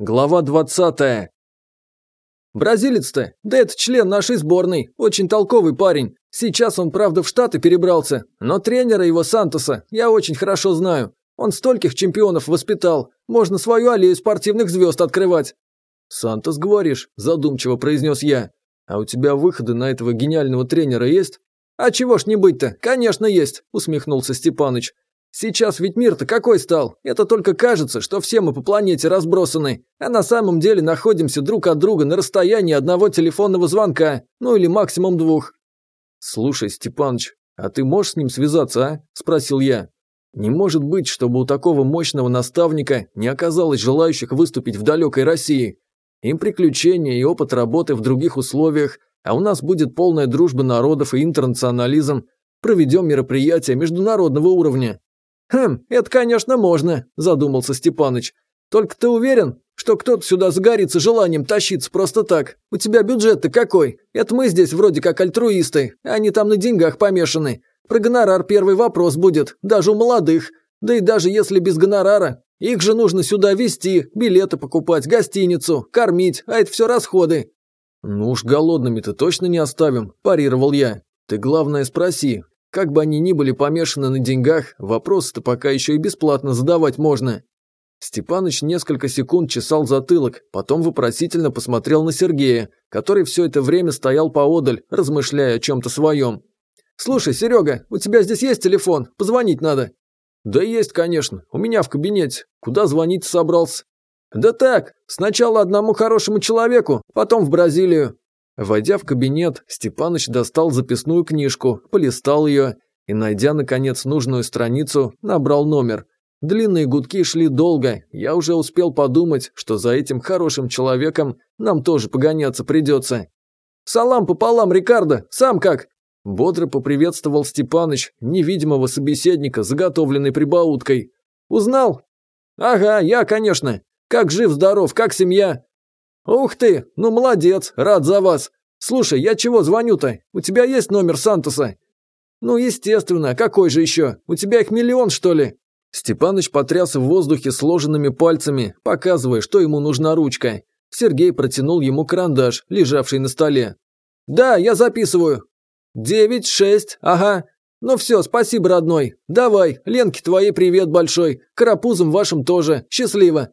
Глава 20. Бразилец-то? Да это член нашей сборной, очень толковый парень. Сейчас он, правда, в Штаты перебрался, но тренера его Сантоса я очень хорошо знаю. Он стольких чемпионов воспитал, можно свою аллею спортивных звезд открывать. «Сантос, говоришь?» – задумчиво произнес я. «А у тебя выходы на этого гениального тренера есть?» «А чего ж не быть-то? Конечно, есть!» – усмехнулся Степаныч. Сейчас ведь мир-то какой стал? Это только кажется, что все мы по планете разбросаны, а на самом деле находимся друг от друга на расстоянии одного телефонного звонка, ну или максимум двух. Слушай, Степаныч, а ты можешь с ним связаться, а? Спросил я. Не может быть, чтобы у такого мощного наставника не оказалось желающих выступить в далекой России. Им приключения и опыт работы в других условиях, а у нас будет полная дружба народов и интернационализм. Проведем мероприятие международного уровня. «Хм, это, конечно, можно», – задумался Степаныч. «Только ты уверен, что кто-то сюда загорится желанием тащиться просто так? У тебя бюджет-то какой? Это мы здесь вроде как альтруисты, а они там на деньгах помешаны. Про гонорар первый вопрос будет, даже у молодых. Да и даже если без гонорара, их же нужно сюда везти, билеты покупать, гостиницу, кормить, а это все расходы». «Ну уж голодными-то точно не оставим», – парировал я. «Ты главное спроси, как бы они ни были помешаны на деньгах, вопрос-то пока еще и бесплатно задавать можно. Степаныч несколько секунд чесал затылок, потом вопросительно посмотрел на Сергея, который все это время стоял поодаль, размышляя о чем-то своем. «Слушай, Серега, у тебя здесь есть телефон? Позвонить надо». «Да есть, конечно. У меня в кабинете. Куда звонить собрался?» «Да так, сначала одному хорошему человеку, потом в Бразилию. Войдя в кабинет, Степаныч достал записную книжку, полистал ее и, найдя, наконец, нужную страницу, набрал номер. Длинные гудки шли долго, я уже успел подумать, что за этим хорошим человеком нам тоже погоняться придется. «Салам пополам, Рикардо! Сам как?» Бодро поприветствовал Степаныч, невидимого собеседника, заготовленной прибауткой. «Узнал?» «Ага, я, конечно. Как жив-здоров, как семья? «Ух ты! Ну молодец! Рад за вас! Слушай, я чего звоню-то? У тебя есть номер Сантоса?» «Ну, естественно, какой же еще? У тебя их миллион, что ли?» Степаныч потряс в воздухе сложенными пальцами, показывая, что ему нужна ручка. Сергей протянул ему карандаш, лежавший на столе. «Да, я записываю». «Девять, шесть, ага. Ну все, спасибо, родной. Давай, Ленке твоей привет большой, карапузам вашим тоже. Счастливо».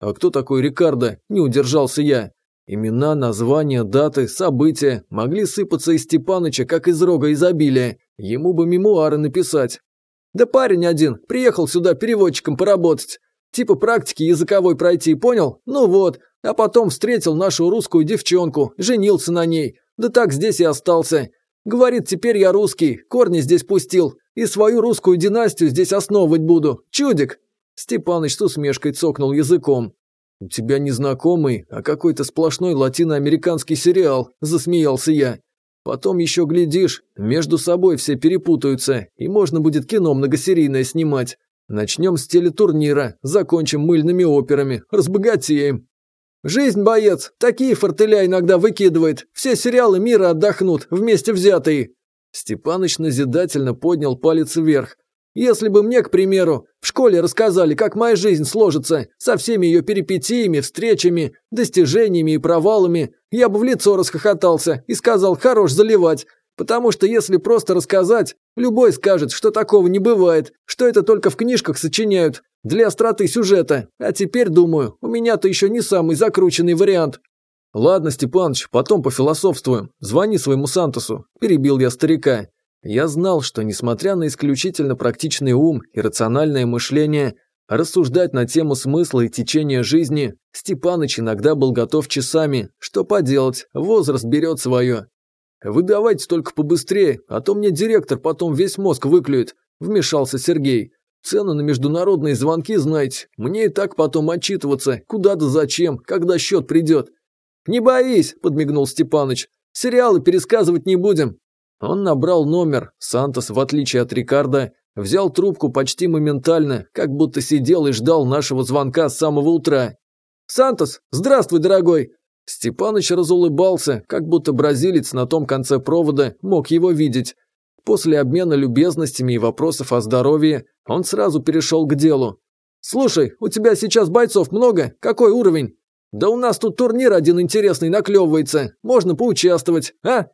А кто такой Рикардо, не удержался я. Имена, названия, даты, события могли сыпаться из Степаныча, как из рога изобилия. Ему бы мемуары написать. Да парень один, приехал сюда переводчиком поработать. Типа практики языковой пройти, понял? Ну вот. А потом встретил нашу русскую девчонку, женился на ней. Да так здесь и остался. Говорит, теперь я русский, корни здесь пустил. И свою русскую династию здесь основывать буду. Чудик, Степаныч с усмешкой цокнул языком. «У тебя незнакомый, а какой-то сплошной латиноамериканский сериал», – засмеялся я. «Потом еще глядишь, между собой все перепутаются, и можно будет кино многосерийное снимать. Начнем с телетурнира, закончим мыльными операми, разбогатеем». «Жизнь, боец, такие фортеля иногда выкидывает, все сериалы мира отдохнут, вместе взятые». Степаныч назидательно поднял палец вверх, если бы мне, к примеру, в школе рассказали, как моя жизнь сложится, со всеми ее перипетиями, встречами, достижениями и провалами, я бы в лицо расхохотался и сказал «хорош заливать», Потому что если просто рассказать, любой скажет, что такого не бывает, что это только в книжках сочиняют, для остроты сюжета. А теперь, думаю, у меня-то еще не самый закрученный вариант. Ладно, Степаныч, потом пофилософствуем. Звони своему Сантосу. Перебил я старика. Я знал, что, несмотря на исключительно практичный ум и рациональное мышление, рассуждать на тему смысла и течения жизни Степаныч иногда был готов часами. Что поделать, возраст берет свое. «Вы давайте только побыстрее, а то мне директор потом весь мозг выклюет», – вмешался Сергей. «Цены на международные звонки, знаете, мне и так потом отчитываться, куда да зачем, когда счет придет». «Не боись», – подмигнул Степаныч, – «сериалы пересказывать не будем, он набрал номер, Сантос, в отличие от Рикардо, взял трубку почти моментально, как будто сидел и ждал нашего звонка с самого утра. «Сантос, здравствуй, дорогой!» Степаныч разулыбался, как будто бразилец на том конце провода мог его видеть. После обмена любезностями и вопросов о здоровье он сразу перешел к делу. «Слушай, у тебя сейчас бойцов много? Какой уровень?» «Да у нас тут турнир один интересный наклевывается. Можно поучаствовать, а?»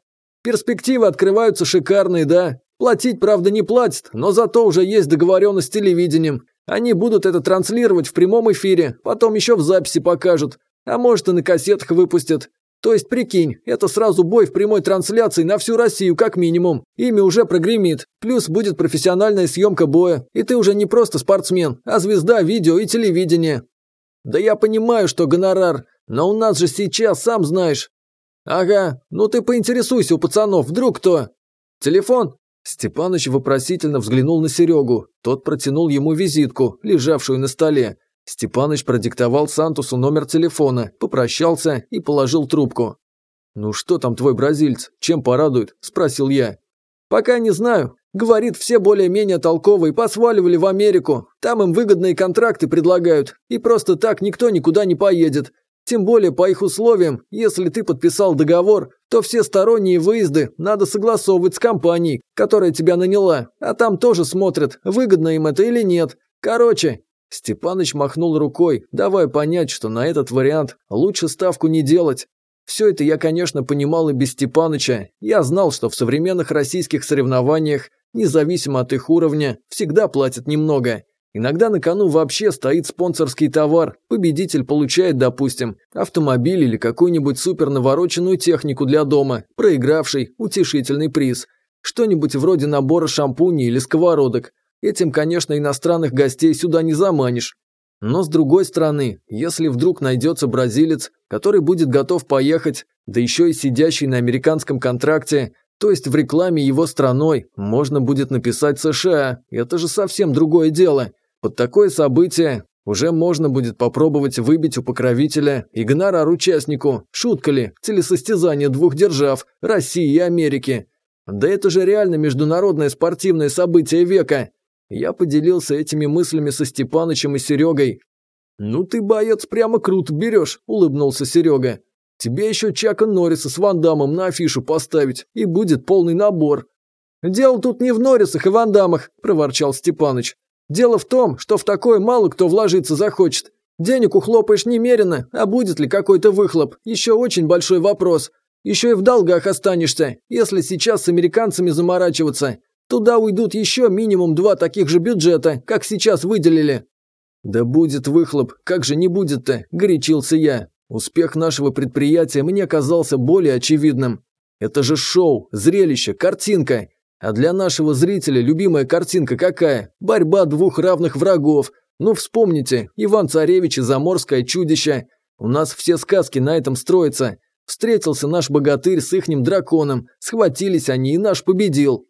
Перспективы открываются шикарные, да? Платить, правда, не платят, но зато уже есть договоренность с телевидением. Они будут это транслировать в прямом эфире, потом еще в записи покажут. А может и на кассетах выпустят. То есть, прикинь, это сразу бой в прямой трансляции на всю Россию как минимум. Имя уже прогремит. Плюс будет профессиональная съемка боя. И ты уже не просто спортсмен, а звезда видео и телевидения. Да я понимаю, что гонорар. Но у нас же сейчас, сам знаешь, «Ага, ну ты поинтересуйся у пацанов, вдруг кто?» «Телефон?» Степаныч вопросительно взглянул на Серегу. Тот протянул ему визитку, лежавшую на столе. Степаныч продиктовал Сантусу номер телефона, попрощался и положил трубку. «Ну что там твой бразильц? Чем порадует?» – спросил я. «Пока не знаю. Говорит, все более-менее толковые посваливали в Америку. Там им выгодные контракты предлагают. И просто так никто никуда не поедет. Тем более, по их условиям, если ты подписал договор, то все сторонние выезды надо согласовывать с компанией, которая тебя наняла, а там тоже смотрят, выгодно им это или нет. Короче, Степаныч махнул рукой, давая понять, что на этот вариант лучше ставку не делать. Все это я, конечно, понимал и без Степаныча. Я знал, что в современных российских соревнованиях, независимо от их уровня, всегда платят немного. Иногда на кону вообще стоит спонсорский товар, победитель получает, допустим, автомобиль или какую-нибудь супернавороченную технику для дома, проигравший – утешительный приз. Что-нибудь вроде набора шампуней или сковородок. Этим, конечно, иностранных гостей сюда не заманишь. Но с другой стороны, если вдруг найдется бразилец, который будет готов поехать, да еще и сидящий на американском контракте, то есть в рекламе его страной, можно будет написать США, это же совсем другое дело – под такое событие уже можно будет попробовать выбить у покровителя Игнара участнику, шутка ли, телесостязание двух держав, России и Америки. Да это же реально международное спортивное событие века. Я поделился этими мыслями со Степанычем и Серегой. «Ну ты, боец, прямо крут берешь», – улыбнулся Серега. «Тебе еще Чака Норриса с Вандамом на афишу поставить, и будет полный набор». «Дело тут не в Норрисах и Вандамах, проворчал Степаныч. Дело в том, что в такое мало кто вложиться захочет. Денег ухлопаешь немерено, а будет ли какой-то выхлоп, еще очень большой вопрос. Еще и в долгах останешься, если сейчас с американцами заморачиваться. Туда уйдут еще минимум два таких же бюджета, как сейчас выделили». «Да будет выхлоп, как же не будет-то?» – горячился я. Успех нашего предприятия мне казался более очевидным. «Это же шоу, зрелище, картинка. А для нашего зрителя любимая картинка какая? Борьба двух равных врагов. Ну вспомните, Иван-Царевич и заморское чудище. У нас все сказки на этом строятся. Встретился наш богатырь с ихним драконом, схватились они и наш победил.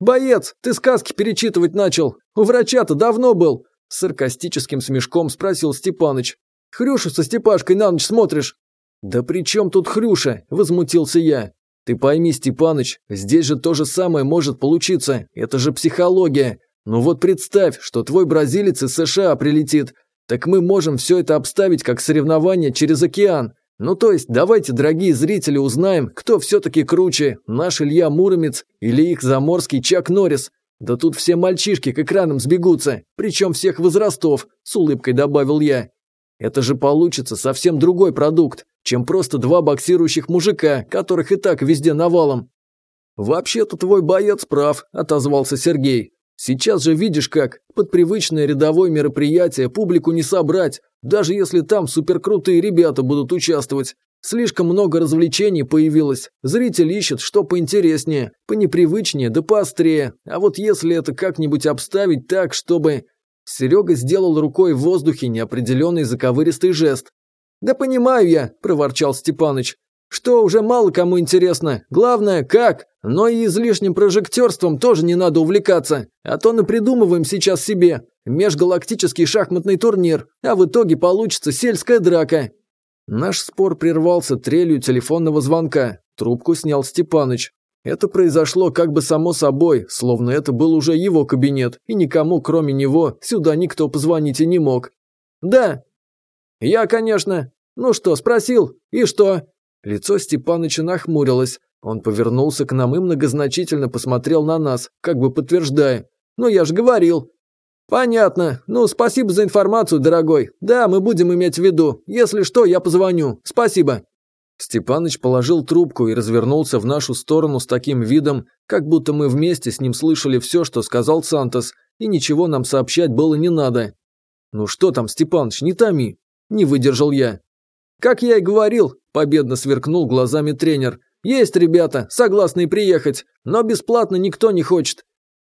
«Боец, ты сказки перечитывать начал. У врача-то давно был?» С саркастическим смешком спросил Степаныч. «Хрюшу со Степашкой на ночь смотришь?» «Да при чем тут Хрюша?» – возмутился я. Ты пойми, Степаныч, здесь же то же самое может получиться. Это же психология. Ну вот представь, что твой бразилец из США прилетит. Так мы можем все это обставить как соревнование через океан. Ну то есть, давайте, дорогие зрители, узнаем, кто все-таки круче, наш Илья Муромец или их заморский Чак Норрис. Да тут все мальчишки к экранам сбегутся, причем всех возрастов, с улыбкой добавил я. Это же получится совсем другой продукт, чем просто два боксирующих мужика, которых и так везде навалом. «Вообще-то твой боец прав», – отозвался Сергей. «Сейчас же видишь как, под привычное рядовое мероприятие публику не собрать, даже если там суперкрутые ребята будут участвовать. Слишком много развлечений появилось. Зритель ищет, что поинтереснее, понепривычнее да поострее. А вот если это как-нибудь обставить так, чтобы Серега сделал рукой в воздухе неопределенный заковыристый жест. «Да понимаю я», – проворчал Степаныч. «Что уже мало кому интересно. Главное, как. Но и излишним прожектерством тоже не надо увлекаться. А то напридумываем сейчас себе. Межгалактический шахматный турнир. А в итоге получится сельская драка». Наш спор прервался трелью телефонного звонка. Трубку снял Степаныч. Это произошло как бы само собой, словно это был уже его кабинет, и никому, кроме него, сюда никто позвонить и не мог. «Да!» «Я, конечно!» «Ну что, спросил? И что?» Лицо Степаныча нахмурилось. Он повернулся к нам и многозначительно посмотрел на нас, как бы подтверждая. «Ну я же говорил!» «Понятно. Ну, спасибо за информацию, дорогой. Да, мы будем иметь в виду. Если что, я позвоню. Спасибо». Степаныч положил трубку и развернулся в нашу сторону с таким видом, как будто мы вместе с ним слышали все, что сказал Сантос, и ничего нам сообщать было не надо. «Ну что там, Степаныч, не томи!» – не выдержал я. «Как я и говорил», – победно сверкнул глазами тренер. «Есть ребята, согласны приехать, но бесплатно никто не хочет».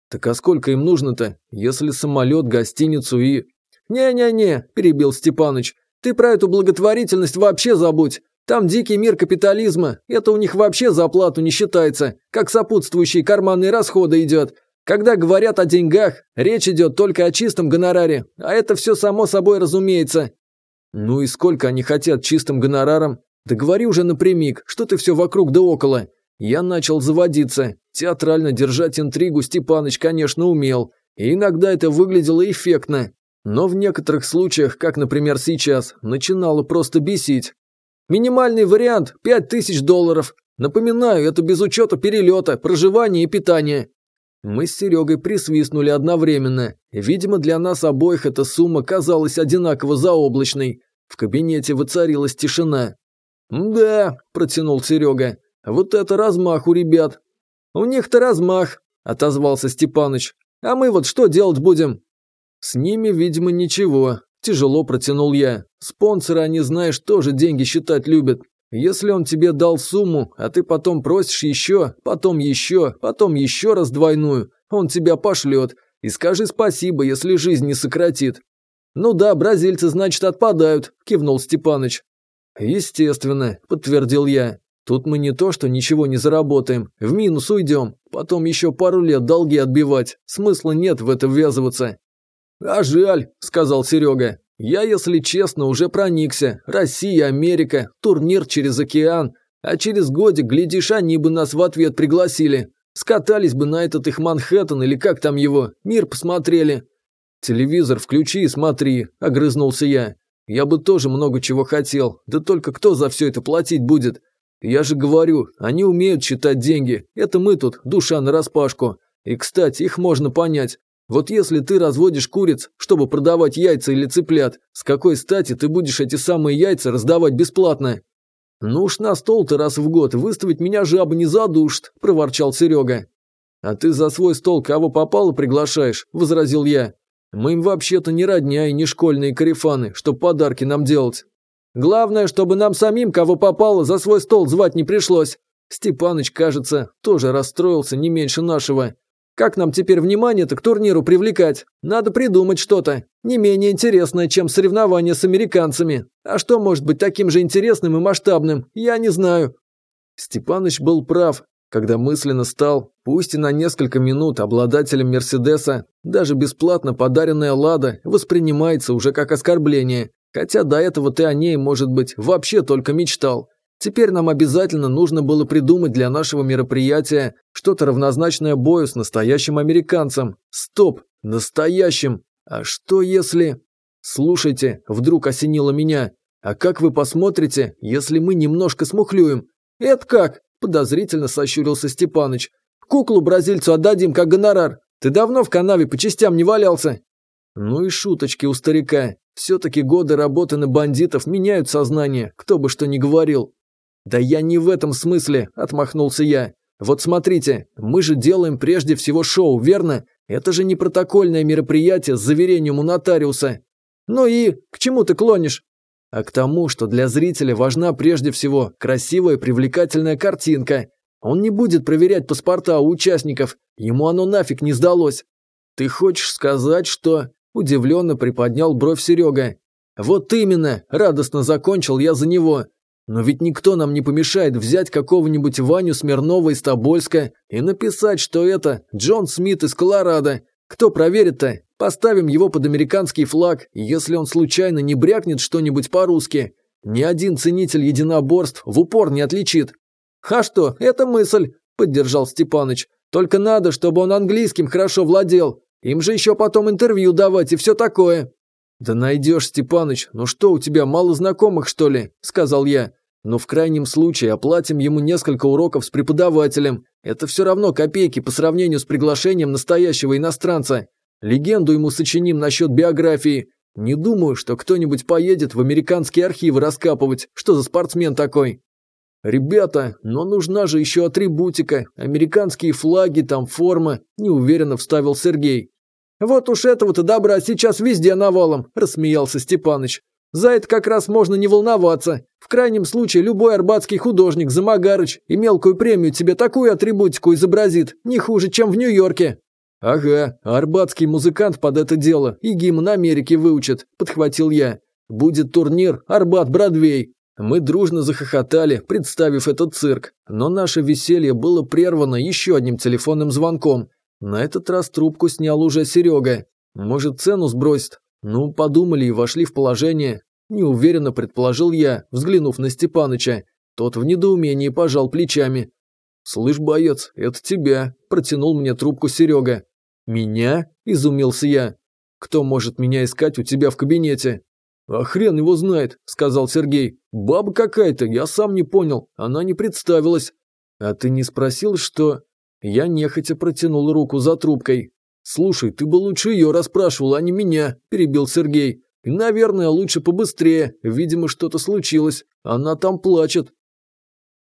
«Так а сколько им нужно-то, если самолет, гостиницу и...» «Не-не-не», – перебил Степаныч, – «ты про эту благотворительность вообще забудь. Там дикий мир капитализма, это у них вообще за оплату не считается, как сопутствующие карманные расходы идет. Когда говорят о деньгах, речь идет только о чистом гонораре, а это все само собой разумеется. Ну и сколько они хотят чистым гонораром? Да говори уже напрямик, что ты все вокруг да около. Я начал заводиться. Театрально держать интригу Степаныч, конечно, умел. И иногда это выглядело эффектно. Но в некоторых случаях, как, например, сейчас, начинало просто бесить. Минимальный вариант – 5000 долларов. Напоминаю, это без учета перелета, проживания и питания. Мы с Серегой присвистнули одновременно. Видимо, для нас обоих эта сумма казалась одинаково заоблачной. В кабинете воцарилась тишина. «Да», – протянул Серега, – «вот это размах у ребят». «У них-то размах», – отозвался Степаныч. «А мы вот что делать будем?» «С ними, видимо, ничего. Тяжело протянул я. Спонсоры, они, знаешь, тоже деньги считать любят. Если он тебе дал сумму, а ты потом просишь еще, потом еще, потом еще раз двойную, он тебя пошлет. И скажи спасибо, если жизнь не сократит. Ну да, бразильцы, значит, отпадают, кивнул Степаныч. Естественно, подтвердил я. Тут мы не то, что ничего не заработаем, в минус уйдем. Потом еще пару лет долги отбивать. Смысла нет в это ввязываться. «А жаль», – сказал Серега. «Я, если честно, уже проникся. Россия, Америка, турнир через океан. А через годик, глядишь, они бы нас в ответ пригласили. Скатались бы на этот их Манхэттен или как там его. Мир посмотрели». «Телевизор включи и смотри», – огрызнулся я. «Я бы тоже много чего хотел. Да только кто за все это платить будет?» «Я же говорю, они умеют считать деньги. Это мы тут, душа нараспашку. И, кстати, их можно понять. Вот если ты разводишь куриц, чтобы продавать яйца или цыплят, с какой стати ты будешь эти самые яйца раздавать бесплатно? Ну уж на стол-то раз в год выставить меня жаба не задушит, проворчал Серега. А ты за свой стол кого попало приглашаешь, возразил я. Мы им вообще-то не родня и не школьные карифаны, чтоб подарки нам делать. Главное, чтобы нам самим кого попало за свой стол звать не пришлось. Степаныч, кажется, тоже расстроился не меньше нашего. Как нам теперь внимание-то к турниру привлекать? Надо придумать что-то. Не менее интересное, чем соревнования с американцами. А что может быть таким же интересным и масштабным? Я не знаю». Степаныч был прав, когда мысленно стал, пусть и на несколько минут, обладателем Мерседеса, даже бесплатно подаренная «Лада» воспринимается уже как оскорбление, хотя до этого ты о ней, может быть, вообще только мечтал. Теперь нам обязательно нужно было придумать для нашего мероприятия что-то равнозначное бою с настоящим американцем. Стоп, настоящим. А что если... Слушайте, вдруг осенило меня. А как вы посмотрите, если мы немножко смухлюем? Это как? Подозрительно сощурился Степаныч. Куклу бразильцу отдадим как гонорар. Ты давно в канаве по частям не валялся. Ну и шуточки у старика. Все-таки годы работы на бандитов меняют сознание, кто бы что ни говорил. «Да я не в этом смысле», – отмахнулся я. «Вот смотрите, мы же делаем прежде всего шоу, верно? Это же не протокольное мероприятие с заверением у нотариуса. Ну и к чему ты клонишь? А к тому, что для зрителя важна прежде всего красивая привлекательная картинка. Он не будет проверять паспорта у участников, ему оно нафиг не сдалось. Ты хочешь сказать, что... Удивленно приподнял бровь Серега. Вот именно, радостно закончил я за него. Но ведь никто нам не помешает взять какого-нибудь Ваню Смирнова из Тобольска и написать, что это Джон Смит из Колорадо. Кто проверит-то? Поставим его под американский флаг, если он случайно не брякнет что-нибудь по-русски. Ни один ценитель единоборств в упор не отличит. «А что, это мысль», – поддержал Степаныч. «Только надо, чтобы он английским хорошо владел. Им же еще потом интервью давать и все такое». «Да найдешь, Степаныч, ну что, у тебя мало знакомых, что ли?» – сказал я. Но в крайнем случае, оплатим ему несколько уроков с преподавателем. Это все равно копейки по сравнению с приглашением настоящего иностранца. Легенду ему сочиним насчет биографии. Не думаю, что кто-нибудь поедет в американские архивы раскапывать, что за спортсмен такой». «Ребята, но нужна же еще атрибутика, американские флаги, там форма», – неуверенно вставил Сергей. «Вот уж этого-то добра сейчас везде навалом», – рассмеялся Степаныч. «За это как раз можно не волноваться. В крайнем случае любой арбатский художник Замагарыч и мелкую премию тебе такую атрибутику изобразит, не хуже, чем в Нью-Йорке». «Ага, арбатский музыкант под это дело и гимн Америки выучит», – подхватил я. «Будет турнир Арбат-Бродвей, мы дружно захохотали, представив этот цирк, но наше веселье было прервано еще одним телефонным звонком. На этот раз трубку снял уже Серега. Может, цену сбросит? Ну, подумали и вошли в положение. Неуверенно предположил я, взглянув на Степаныча. Тот в недоумении пожал плечами. «Слышь, боец, это тебя», – протянул мне трубку Серега. «Меня?» – изумился я. «Кто может меня искать у тебя в кабинете?» «А хрен его знает», – сказал Сергей. «Баба какая-то, я сам не понял, она не представилась». «А ты не спросил, что...» Я нехотя протянул руку за трубкой. «Слушай, ты бы лучше ее расспрашивал, а не меня», – перебил Сергей. «Наверное, лучше побыстрее. Видимо, что-то случилось. Она там плачет».